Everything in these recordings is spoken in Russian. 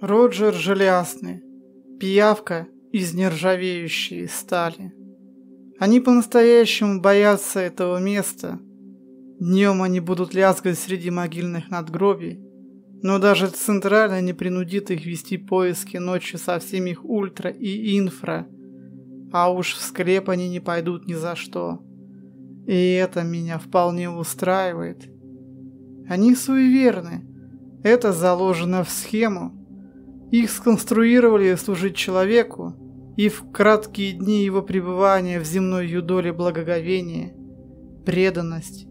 Роджер Железный. Пиявка из нержавеющей стали. Они по-настоящему боятся этого места. Днем они будут лязгать среди могильных надгробий, но даже центрально не принудит их вести поиски ночью со всеми их ультра и инфра, а уж в склеп они не пойдут ни за что. И это меня вполне устраивает. Они суеверны. Это заложено в схему. Их сконструировали служить человеку, и в краткие дни его пребывания в земной юдоле благоговение, преданность,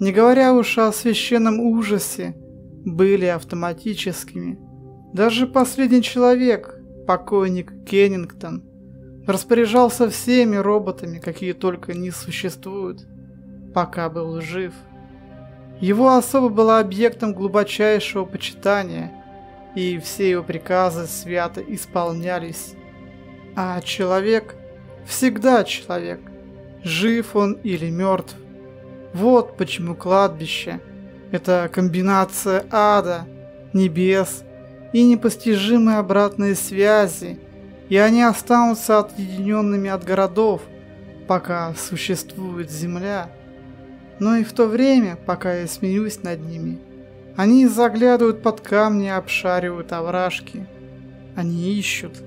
не говоря уж о священном ужасе, были автоматическими. Даже последний человек, покойник Кеннингтон, распоряжался всеми роботами, какие только не существуют, пока был жив. Его особо была объектом глубочайшего почитания – и все его приказы свято исполнялись. А человек всегда человек, жив он или мертв. Вот почему кладбище – это комбинация ада, небес и непостижимой обратной связи, и они останутся отъединенными от городов, пока существует земля. Но и в то время, пока я смеюсь над ними – они заглядывают под камни обшаривают овражки. Они ищут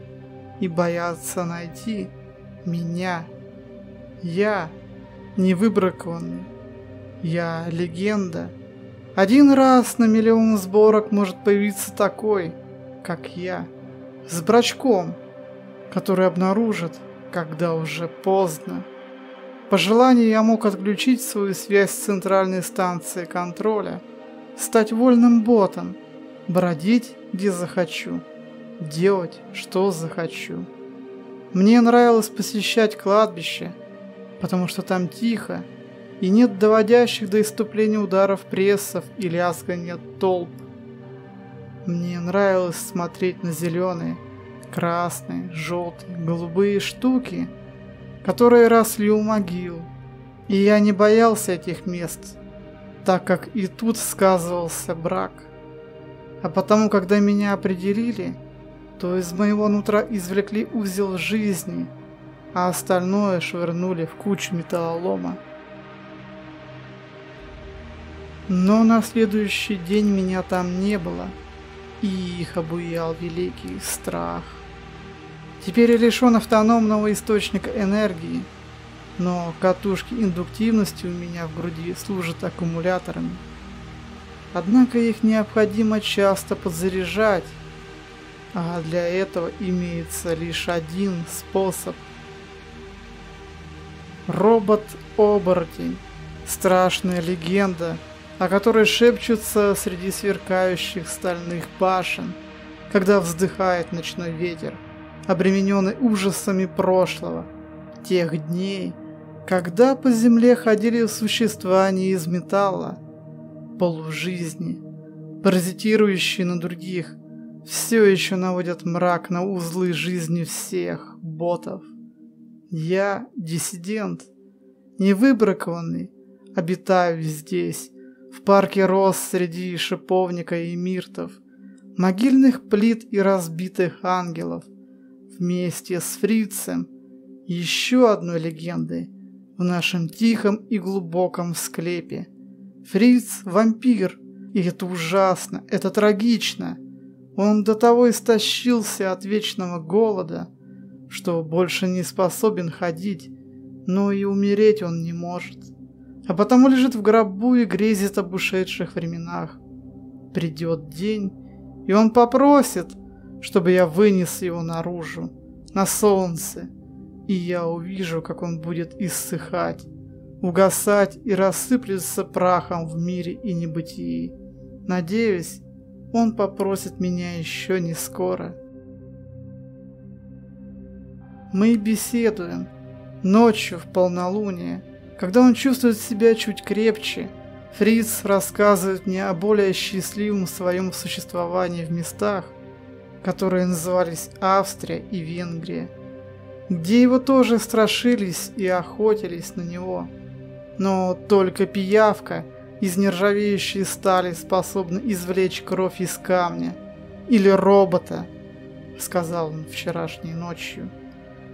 и боятся найти меня. Я не выбракованный. Я легенда. Один раз на миллион сборок может появиться такой, как я, с брачком, который обнаружит, когда уже поздно. По желанию я мог отключить свою связь с центральной станцией контроля – стать вольным ботом, бродить где захочу, делать что захочу. Мне нравилось посещать кладбище, потому что там тихо, и нет доводящих до иступления ударов прессов и лязганья толп. Мне нравилось смотреть на зеленые, красные, желтые, голубые штуки, которые росли у могил, и я не боялся этих мест, так как и тут сказывался брак. А потому, когда меня определили, то из моего нутра извлекли узел жизни, а остальное швырнули в кучу металлолома. Но на следующий день меня там не было, и их обуял великий страх. Теперь я лишен автономного источника энергии – но катушки индуктивности у меня в груди служат аккумуляторами. Однако их необходимо часто подзаряжать, а для этого имеется лишь один способ. Робот-оборотень. Страшная легенда, о которой шепчутся среди сверкающих стальных башен, когда вздыхает ночной ветер, обремененный ужасами прошлого, тех дней, когда по земле ходили существа не из металла, полужизни, паразитирующие на других, все еще наводят мрак на узлы жизни всех ботов. Я диссидент, невыбракованный, обитаю здесь, в парке роз среди шиповника и миртов, могильных плит и разбитых ангелов, вместе с фрицем, еще одной легендой, в нашем тихом и глубоком склепе. Фриц – вампир, и это ужасно, это трагично. Он до того истощился от вечного голода, что больше не способен ходить, но и умереть он не может. А потому лежит в гробу и грезит об ушедших временах. Придет день, и он попросит, чтобы я вынес его наружу, на солнце, и я увижу, как он будет иссыхать, угасать и рассыплется прахом в мире и небытии. Надеюсь, он попросит меня еще не скоро. Мы беседуем. Ночью в полнолуние, когда он чувствует себя чуть крепче, Фриц рассказывает мне о более счастливом своем существовании в местах, которые назывались Австрия и Венгрия где его тоже страшились и охотились на него. Но только пиявка из нержавеющей стали способна извлечь кровь из камня, или робота, сказал он вчерашней ночью.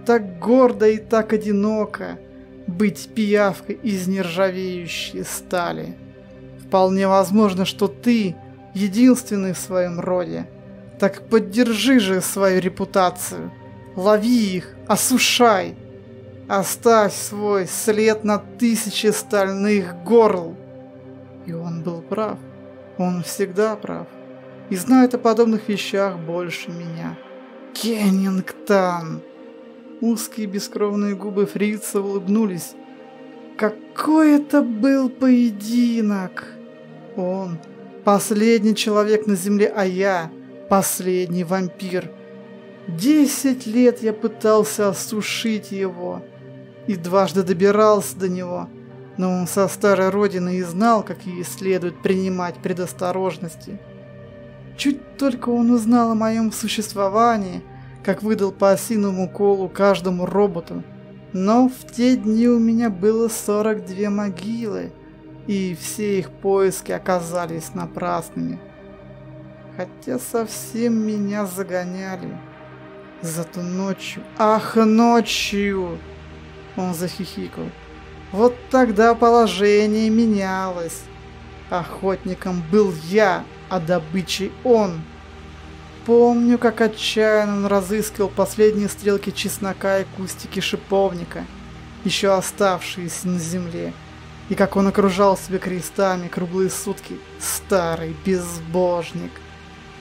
Так гордо и так одиноко быть пиявкой из нержавеющей стали. Вполне возможно, что ты единственный в своем роде. Так поддержи же свою репутацию. Лови их, осушай. Оставь свой след на тысячи стальных горл. И он был прав. Он всегда прав. И знает о подобных вещах больше меня. Кеннингтон! Узкие бескровные губы фрица улыбнулись. Какой это был поединок! Он последний человек на земле, а я последний вампир. Десять лет я пытался осушить его и дважды добирался до него, но он со старой родины и знал, какие следует принимать предосторожности. Чуть только он узнал о моем существовании, как выдал по осиному колу каждому роботу. Но в те дни у меня было 42 могилы, и все их поиски оказались напрасными. Хотя совсем меня загоняли. Зато ночью, ах, ночью! Он захихикал. Вот тогда положение менялось. Охотником был я, а добычей он. Помню, как отчаянно он разыскивал последние стрелки чеснока и кустики шиповника, еще оставшиеся на земле, и как он окружал себя крестами круглые сутки. Старый безбожник.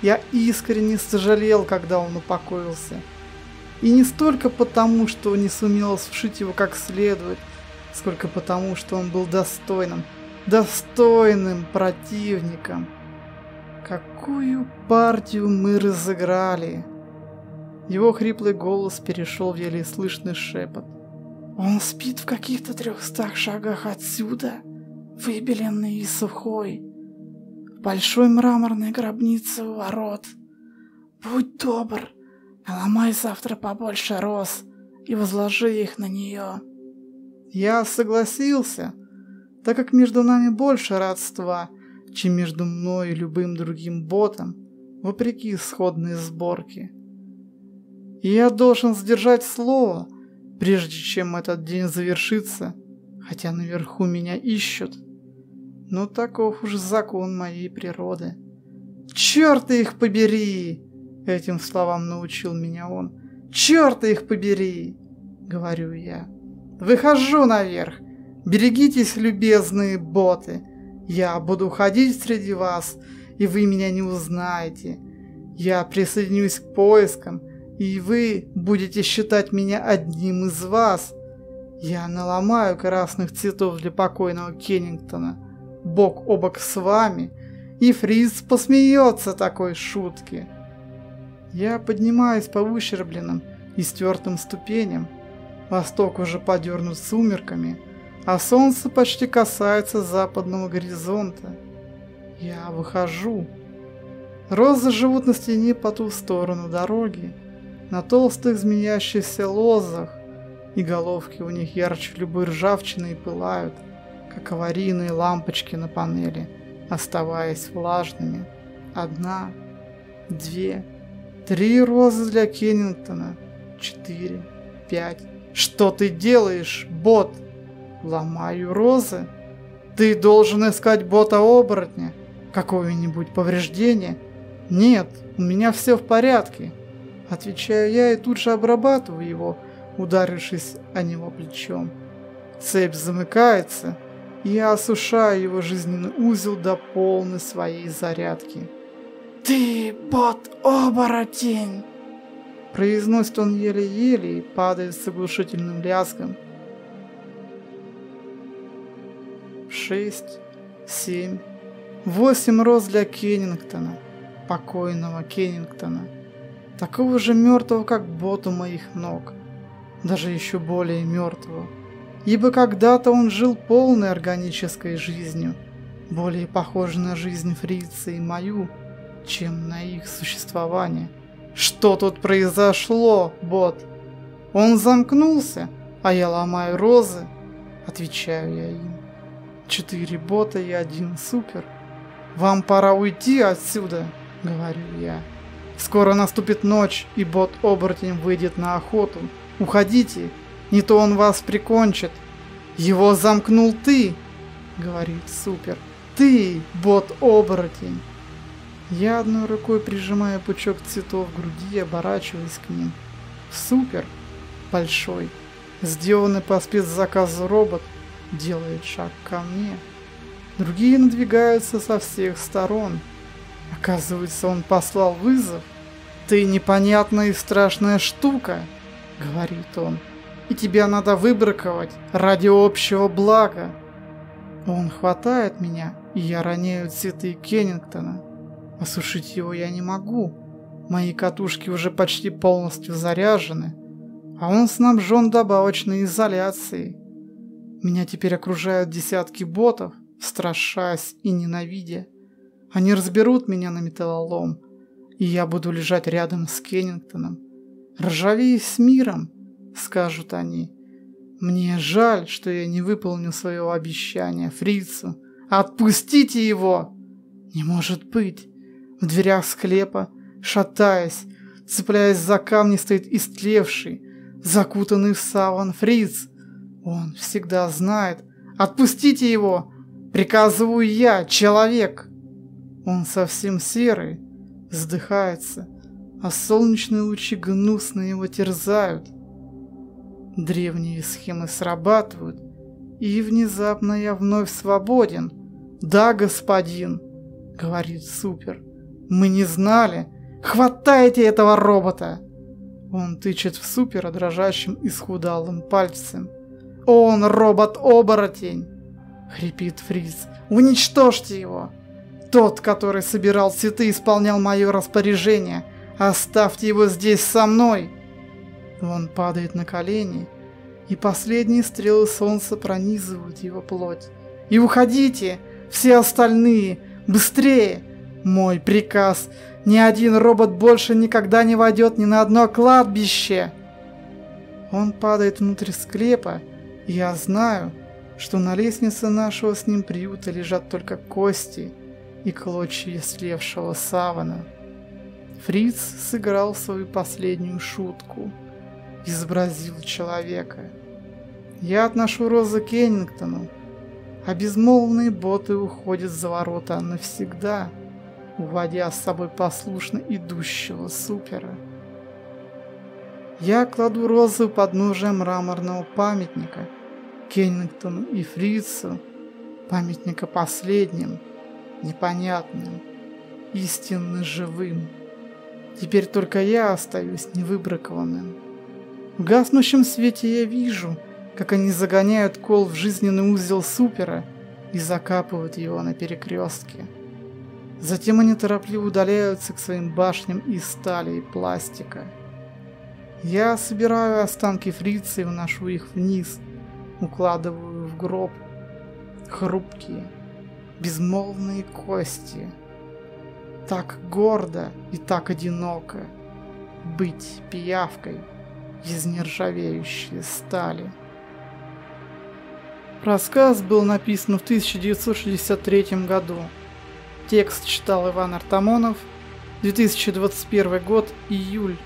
Я искренне сожалел, когда он упокоился. И не столько потому, что не сумел сшить его как следует, сколько потому, что он был достойным, достойным противником. Какую партию мы разыграли? Его хриплый голос перешел в еле слышный шепот. Он спит в каких-то трехстах шагах отсюда, выбеленный и сухой, большой мраморной гробнице у ворот. Будь добр, наломай завтра побольше роз и возложи их на нее. Я согласился, так как между нами больше родства — чем между мной и любым другим ботом, вопреки исходной сборке. И я должен сдержать слово, прежде чем этот день завершится, хотя наверху меня ищут. Но таков уж закон моей природы. Черт их побери! Этим словам научил меня он. Черт их побери! Говорю я. Выхожу наверх. Берегитесь, любезные боты. Я буду ходить среди вас, и вы меня не узнаете. Я присоединюсь к поискам, и вы будете считать меня одним из вас. Я наломаю красных цветов для покойного Кеннингтона, бок о бок с вами, и Фриз посмеется такой шутки. Я поднимаюсь по выщербленным и стертым ступеням. Восток уже подернут сумерками – а солнце почти касается западного горизонта. Я выхожу. Розы живут на стене по ту сторону дороги, на толстых змеящихся лозах, и головки у них ярче любой ржавчины и пылают, как аварийные лампочки на панели, оставаясь влажными. Одна, две, три розы для Кеннингтона, четыре, пять. Что ты делаешь, бот? Ломаю розы. Ты должен искать бота-оборотня. Какое-нибудь повреждение? Нет, у меня все в порядке. Отвечаю я и тут же обрабатываю его, ударившись о него плечом. Цепь замыкается, я осушаю его жизненный узел до полной своей зарядки. «Ты бот-оборотень!» Произносит он еле-еле и падает с оглушительным лязгом. шесть, семь, восемь роз для Кеннингтона, покойного Кеннингтона, такого же мертвого, как бот у моих ног, даже еще более мертвого, ибо когда-то он жил полной органической жизнью, более похожей на жизнь фрица и мою, чем на их существование. Что тут произошло, бот? Он замкнулся, а я ломаю розы, отвечаю я им. Четыре бота и один супер. Вам пора уйти отсюда, говорю я. Скоро наступит ночь, и бот-оборотень выйдет на охоту. Уходите, не то он вас прикончит. Его замкнул ты, говорит Супер. Ты, бот-оборотень. Я одной рукой прижимаю пучок цветов к груди и оборачиваюсь к ним. Супер, большой, сделанный по спецзаказу робот, делает шаг ко мне. Другие надвигаются со всех сторон. Оказывается, он послал вызов. «Ты непонятная и страшная штука», — говорит он, — «и тебя надо выбраковать ради общего блага». Он хватает меня, и я роняю цветы Кеннингтона. Осушить его я не могу. Мои катушки уже почти полностью заряжены, а он снабжен добавочной изоляцией. Меня теперь окружают десятки ботов, страшась и ненавидя. Они разберут меня на металлолом, и я буду лежать рядом с Кеннингтоном. «Ржавей с миром», — скажут они. «Мне жаль, что я не выполнил своего обещания фрицу. Отпустите его!» «Не может быть!» В дверях склепа, шатаясь, цепляясь за камни, стоит истлевший, закутанный в саван фриц. Он всегда знает. «Отпустите его!» Приказываю я, человек. Он совсем серый, вздыхается, а солнечные лучи гнусно его терзают. Древние схемы срабатывают, и внезапно я вновь свободен. Да, господин, говорит Супер. Мы не знали. Хватайте этого робота! Он тычет в Супера дрожащим и схудалым пальцем. Он робот-оборотень! Хрипит Фриз. Уничтожьте его! Тот, который собирал цветы, исполнял мое распоряжение. Оставьте его здесь со мной!» Он падает на колени, и последние стрелы солнца пронизывают его плоть. «И уходите! Все остальные! Быстрее! Мой приказ! Ни один робот больше никогда не войдет ни на одно кладбище!» Он падает внутрь склепа, и я знаю, что на лестнице нашего с ним приюта лежат только кости и клочья слевшего савана. Фриц сыграл свою последнюю шутку. Изобразил человека. Я отношу розы Кеннингтону, а безмолвные боты уходят за ворота навсегда, уводя с собой послушно идущего супера. Я кладу розы под ножем мраморного памятника – Кеннингтону и Фрицу, памятника последним, непонятным, истинно живым. Теперь только я остаюсь невыбракованным. В гаснущем свете я вижу, как они загоняют кол в жизненный узел супера и закапывают его на перекрестке. Затем они торопливо удаляются к своим башням из стали и пластика. Я собираю останки фрица и вношу их вниз – укладываю в гроб хрупкие, безмолвные кости. Так гордо и так одиноко быть пиявкой из нержавеющей стали. Рассказ был написан в 1963 году. Текст читал Иван Артамонов. 2021 год, июль